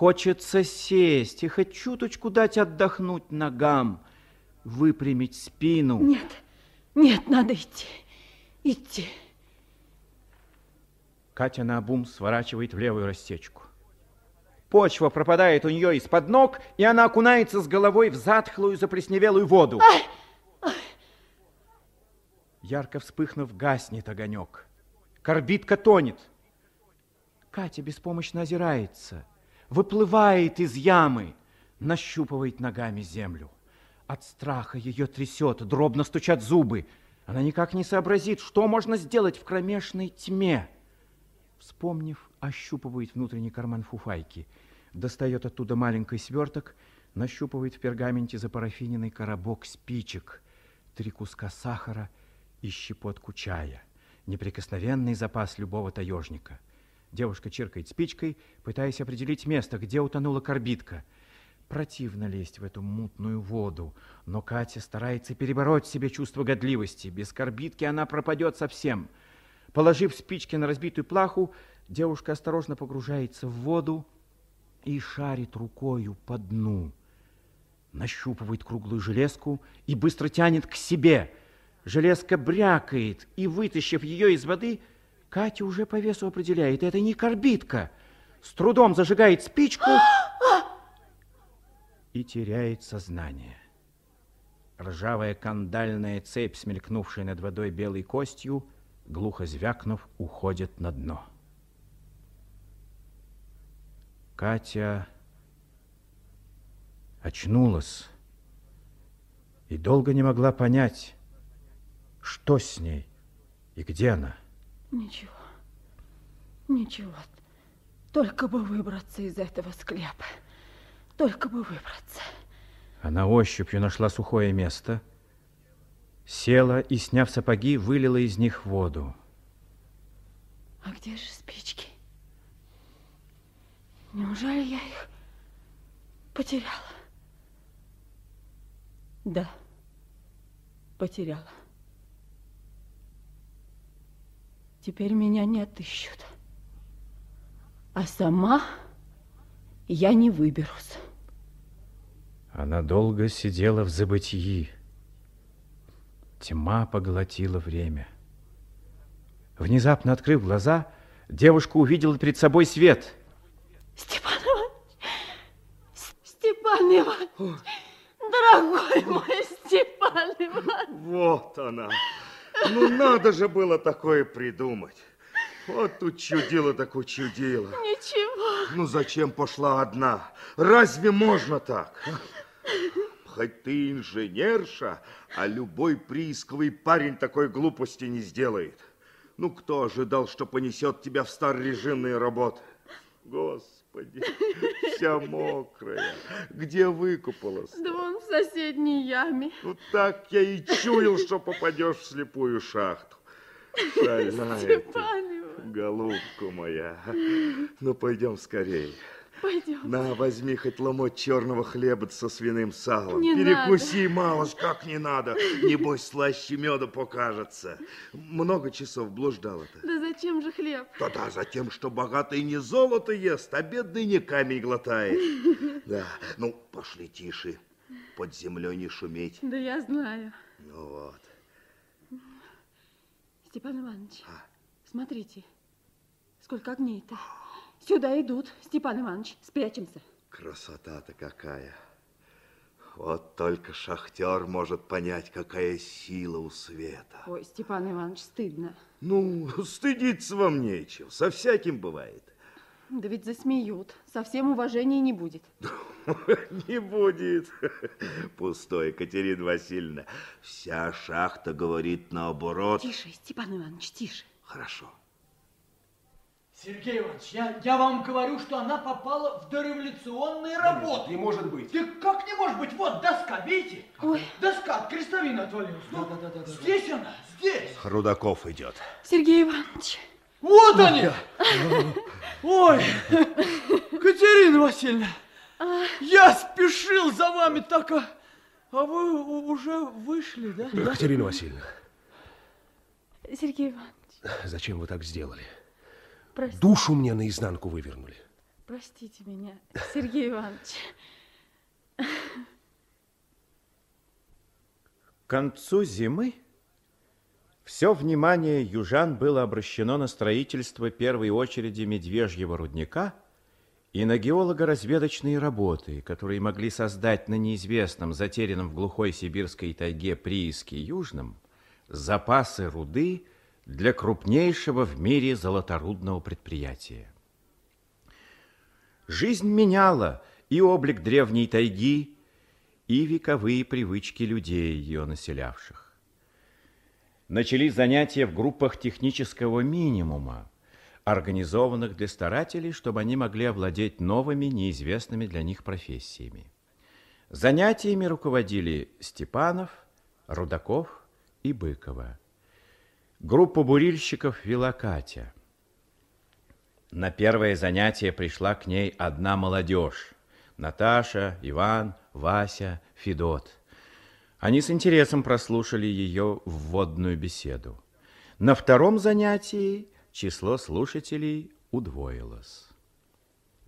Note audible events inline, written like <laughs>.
Хочется сесть и хоть чуточку дать отдохнуть ногам, выпрямить спину. Нет, нет, надо идти, идти. Катя на обум сворачивает в левую растечку. Почва пропадает у нее из-под ног, и она окунается с головой в затхлую заплесневелую воду. Ай! Ярко вспыхнув, гаснет огонек. Корбитка тонет. Катя беспомощно озирается, выплывает из ямы, нащупывает ногами землю. От страха ее трясет, дробно стучат зубы. Она никак не сообразит, что можно сделать в кромешной тьме. Вспомнив, ощупывает внутренний карман фуфайки, достает оттуда маленький сверток, нащупывает в пергаменте запарафиненный коробок спичек, три куска сахара и щепотку чая. Неприкосновенный запас любого таежника. Девушка чиркает спичкой, пытаясь определить место, где утонула корбитка. Противно лезть в эту мутную воду, но Катя старается перебороть себе чувство годливости. Без корбитки она пропадет совсем. Положив спички на разбитую плаху, девушка осторожно погружается в воду и шарит рукою по дну. Нащупывает круглую железку и быстро тянет к себе. Железка брякает, и, вытащив ее из воды, Катя уже по весу определяет, это не корбитка. С трудом зажигает спичку <gasps> и теряет сознание. Ржавая кандальная цепь, смелькнувшая над водой белой костью, глухо звякнув, уходит на дно. Катя очнулась и долго не могла понять, что с ней и где она. Ничего, ничего. Только бы выбраться из этого склепа. Только бы выбраться. Она ощупью нашла сухое место, села и, сняв сапоги, вылила из них воду. А где же спички? Неужели я их потеряла? Да, потеряла. Теперь меня не отыщут. А сама я не выберусь. Она долго сидела в забытии. Тьма поглотила время. Внезапно открыв глаза, девушка увидела перед собой свет. Степан Иванович! Степан Иванович! Дорогой мой Степан Иванович! Вот она! Ну, надо же было такое придумать. Вот тут чудило так учудило. Ничего. Ну, зачем пошла одна? Разве можно так? Хоть ты инженерша, а любой приисковый парень такой глупости не сделает. Ну, кто ожидал, что понесет тебя в старорежимные работы? Господи, <laughs> вся мокрая. Где выкупалась? Да вон в соседней яме. Ну, так я и чуял, что попадешь в слепую шахту. Шальная ты, голубка моя. Ну, пойдем скорее. Пойдем. На, возьми хоть ломоть черного хлеба со свиным салом. Не Перекуси, надо. малыш, как не надо. Небось, слаще меда покажется. Много часов блуждала-то. Да зачем же хлеб? Да-да, за тем, что богатый не золото ест, а бедный не камень глотает. <laughs> Да, ну, пошли тише. Под землей не шуметь. Да я знаю. Ну вот. Степан Иванович, А? смотрите, сколько огней-то. Сюда идут, Степан Иванович, спрячемся. Красота-то какая. Вот только шахтер может понять, какая сила у света. Ой, Степан Иванович, стыдно. Ну, стыдиться вам нечего. Со всяким бывает. Да ведь засмеют. Совсем уважения не будет. <laughs> Не будет. Пустой, Катерина Васильевна. Вся шахта говорит наоборот. Тише, Степан Иванович, тише. Хорошо. Сергей Иванович, я, я вам говорю, что она попала в дореволюционные работы. Не может быть. Да как не может быть? Вот доска, видите? Ой. Доска от крестовины отвалилась. Ну, Да, да, да, да, да. здесь она, здесь. Рудаков идет. Сергей Иванович. Вот они. Ой, Катерина Васильевна, я спешил за вами так, а, а вы уже вышли, да? Катерина Васильевна, Сергей Иванович, зачем вы так сделали? Прости, Душу мне наизнанку вывернули. Простите меня, Сергей Иванович. К концу зимы все внимание южан было обращено на строительство первой очереди медвежьего рудника и на геолого-разведочные работы, которые могли создать на неизвестном, затерянном в глухой сибирской тайге прииске Южном запасы руды для крупнейшего в мире золоторудного предприятия. Жизнь меняла и облик древней тайги, и вековые привычки людей, ее населявших. Начались занятия в группах технического минимума, организованных для старателей, чтобы они могли овладеть новыми, неизвестными для них профессиями. Занятиями руководили Степанов, Рудаков и Быкова. Группу бурильщиков вела Катя – на первое занятие пришла к ней одна молодежь. Наташа, Иван, Вася, Федот. Они с интересом прослушали ее вводную беседу. На втором занятии число слушателей удвоилось.